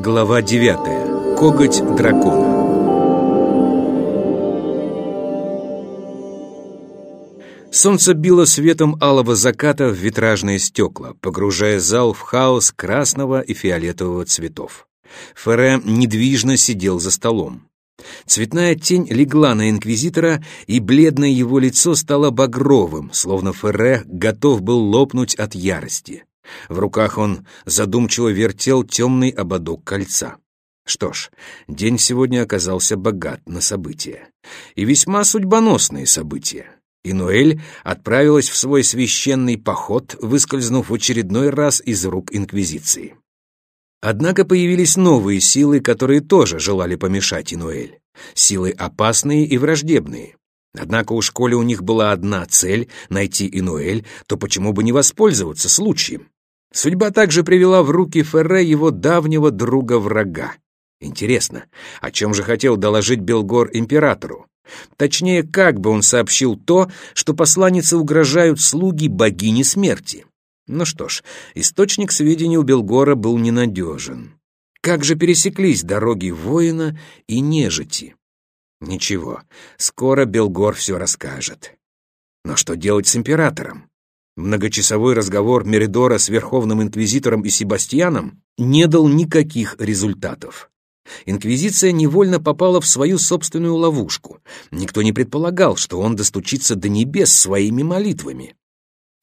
Глава 9. Коготь дракона. Солнце било светом алого заката в витражные стекла, погружая зал в хаос красного и фиолетового цветов. Ферре недвижно сидел за столом. Цветная тень легла на инквизитора, и бледное его лицо стало багровым, словно Ферре готов был лопнуть от ярости. В руках он задумчиво вертел темный ободок кольца. Что ж, день сегодня оказался богат на события. И весьма судьбоносные события. И Ноэль отправилась в свой священный поход, выскользнув в очередной раз из рук Инквизиции. Однако появились новые силы, которые тоже желали помешать Инуэль. Силы опасные и враждебные. Однако у школе у них была одна цель — найти Инуэль, то почему бы не воспользоваться случаем? Судьба также привела в руки Ферре его давнего друга-врага. Интересно, о чем же хотел доложить Белгор императору? Точнее, как бы он сообщил то, что посланнице угрожают слуги богини смерти? Ну что ж, источник сведений у Белгора был ненадежен. Как же пересеклись дороги воина и нежити? Ничего, скоро Белгор все расскажет. Но что делать с императором? Многочасовой разговор Меридора с Верховным Инквизитором и Себастьяном не дал никаких результатов. Инквизиция невольно попала в свою собственную ловушку. Никто не предполагал, что он достучится до небес своими молитвами.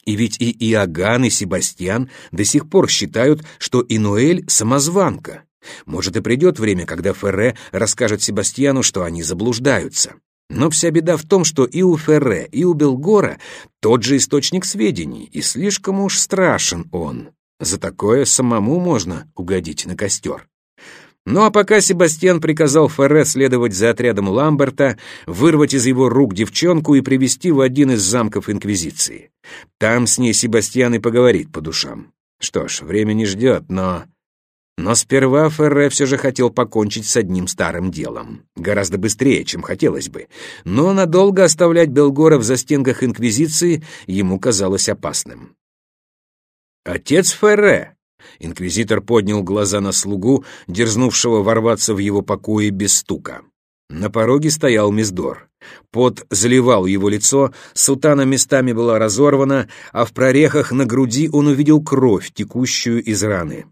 И ведь и Иоганн, и Себастьян до сих пор считают, что Инуэль — самозванка. Может, и придет время, когда Ферре расскажет Себастьяну, что они заблуждаются. Но вся беда в том, что и у Ферре, и у Белгора тот же источник сведений, и слишком уж страшен он. За такое самому можно угодить на костер. Ну а пока Себастьян приказал Ферре следовать за отрядом Ламберта, вырвать из его рук девчонку и привести в один из замков Инквизиции. Там с ней Себастьян и поговорит по душам. Что ж, время не ждет, но... Но сперва Ферре все же хотел покончить с одним старым делом. Гораздо быстрее, чем хотелось бы. Но надолго оставлять Белгора в застенках Инквизиции ему казалось опасным. «Отец Ферре!» Инквизитор поднял глаза на слугу, дерзнувшего ворваться в его покои без стука. На пороге стоял Миздор. Пот заливал его лицо, сутана местами была разорвана, а в прорехах на груди он увидел кровь, текущую из раны.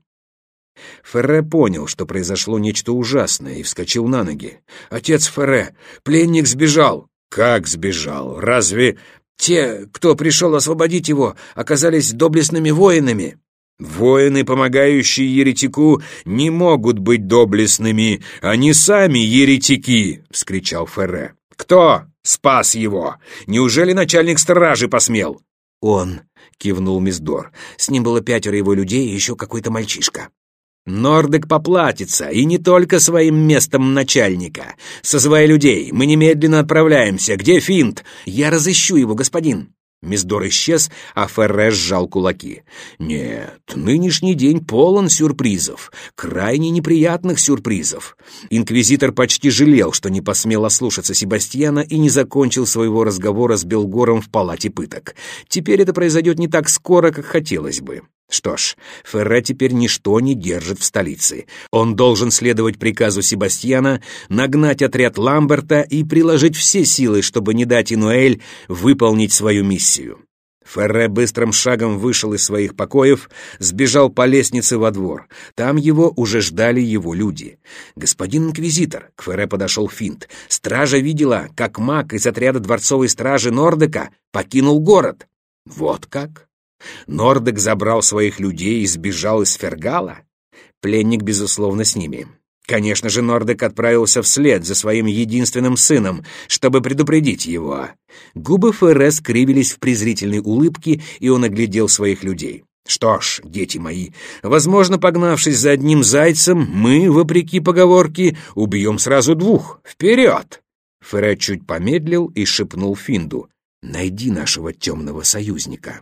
Ферре понял, что произошло нечто ужасное, и вскочил на ноги. «Отец Ферре! Пленник сбежал!» «Как сбежал? Разве...» «Те, кто пришел освободить его, оказались доблестными воинами!» «Воины, помогающие еретику, не могут быть доблестными, они сами еретики!» — вскричал Ферре. «Кто спас его? Неужели начальник стражи посмел?» «Он», — кивнул Миздор. «С ним было пятеро его людей и еще какой-то мальчишка». Нордек поплатится, и не только своим местом начальника. Созывай людей, мы немедленно отправляемся. Где Финт? Я разыщу его, господин. Миздор исчез, а Ферре сжал кулаки. «Нет, нынешний день полон сюрпризов, крайне неприятных сюрпризов». Инквизитор почти жалел, что не посмел ослушаться Себастьяна и не закончил своего разговора с Белгором в палате пыток. Теперь это произойдет не так скоро, как хотелось бы. Что ж, Ферре теперь ничто не держит в столице. Он должен следовать приказу Себастьяна, нагнать отряд Ламберта и приложить все силы, чтобы не дать Инуэль выполнить свою миссию. Ферре быстрым шагом вышел из своих покоев, сбежал по лестнице во двор. Там его уже ждали его люди. «Господин инквизитор», — к Ферре подошел Финт, — «стража видела, как маг из отряда дворцовой стражи Нордека покинул город». «Вот как?» Нордек забрал своих людей и сбежал из Фергала? Пленник, безусловно, с ними. Конечно же, Нордек отправился вслед за своим единственным сыном, чтобы предупредить его. Губы Ферре скривились в презрительной улыбке, и он оглядел своих людей. «Что ж, дети мои, возможно, погнавшись за одним зайцем, мы, вопреки поговорке, убьем сразу двух. Вперед!» Ферре чуть помедлил и шепнул Финду. «Найди нашего темного союзника».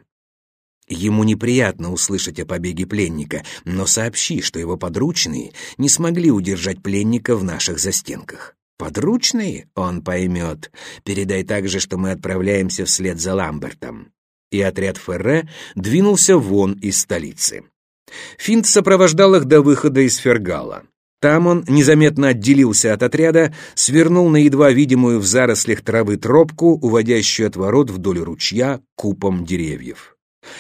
Ему неприятно услышать о побеге пленника, но сообщи, что его подручные не смогли удержать пленника в наших застенках. Подручные? Он поймет. Передай также, что мы отправляемся вслед за Ламбертом. И отряд Ферре двинулся вон из столицы. Финт сопровождал их до выхода из Фергала. Там он незаметно отделился от отряда, свернул на едва видимую в зарослях травы тропку, уводящую от ворот вдоль ручья купом деревьев.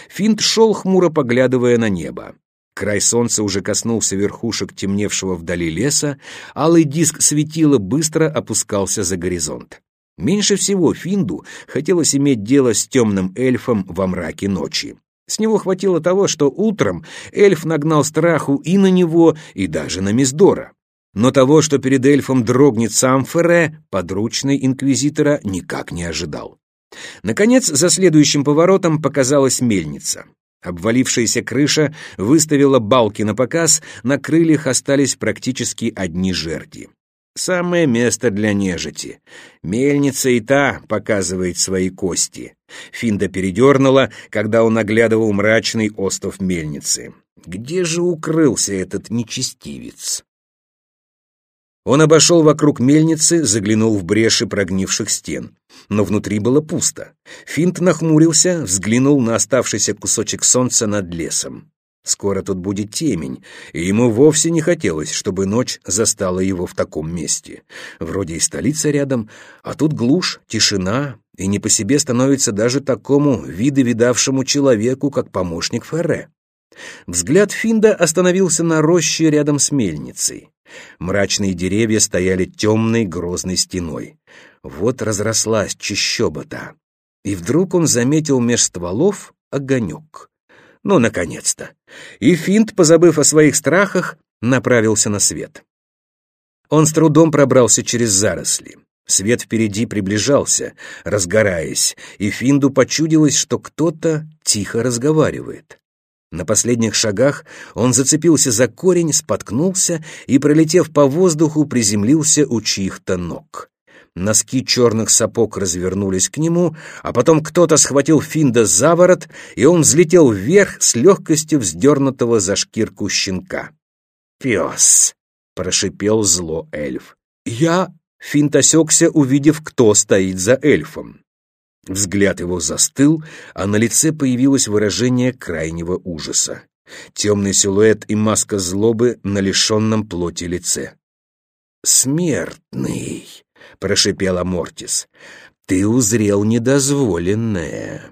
Финт шел, хмуро поглядывая на небо. Край солнца уже коснулся верхушек темневшего вдали леса, алый диск светила быстро опускался за горизонт. Меньше всего Финду хотелось иметь дело с темным эльфом во мраке ночи. С него хватило того, что утром эльф нагнал страху и на него, и даже на Миздора. Но того, что перед эльфом дрогнет сам Ферре, подручный инквизитора никак не ожидал. Наконец, за следующим поворотом показалась мельница. Обвалившаяся крыша выставила балки на показ, на крыльях остались практически одни жерди. Самое место для нежити. Мельница и та показывает свои кости. Финда передернула, когда он оглядывал мрачный остров мельницы. Где же укрылся этот нечестивец? Он обошел вокруг мельницы, заглянул в бреши прогнивших стен. Но внутри было пусто. Финт нахмурился, взглянул на оставшийся кусочек солнца над лесом. Скоро тут будет темень, и ему вовсе не хотелось, чтобы ночь застала его в таком месте. Вроде и столица рядом, а тут глушь, тишина, и не по себе становится даже такому видовидавшему человеку, как помощник Ферре. Взгляд Финда остановился на роще рядом с мельницей. Мрачные деревья стояли темной грозной стеной. Вот разрослась чащоба-то. И вдруг он заметил меж стволов огонек. Ну, наконец-то! И Финт, позабыв о своих страхах, направился на свет. Он с трудом пробрался через заросли. Свет впереди приближался, разгораясь, и Финду почудилось, что кто-то тихо разговаривает. На последних шагах он зацепился за корень, споткнулся и, пролетев по воздуху, приземлился у чьих-то ног. Носки черных сапог развернулись к нему, а потом кто-то схватил Финда за ворот, и он взлетел вверх с легкостью вздернутого за шкирку щенка. «Пес!» — прошипел зло эльф. «Я...» — Финт осекся, увидев, кто стоит за эльфом. Взгляд его застыл, а на лице появилось выражение крайнего ужаса. Темный силуэт и маска злобы на лишенном плоти лице. «Смертный!» — прошипела Мортис. «Ты узрел недозволенное».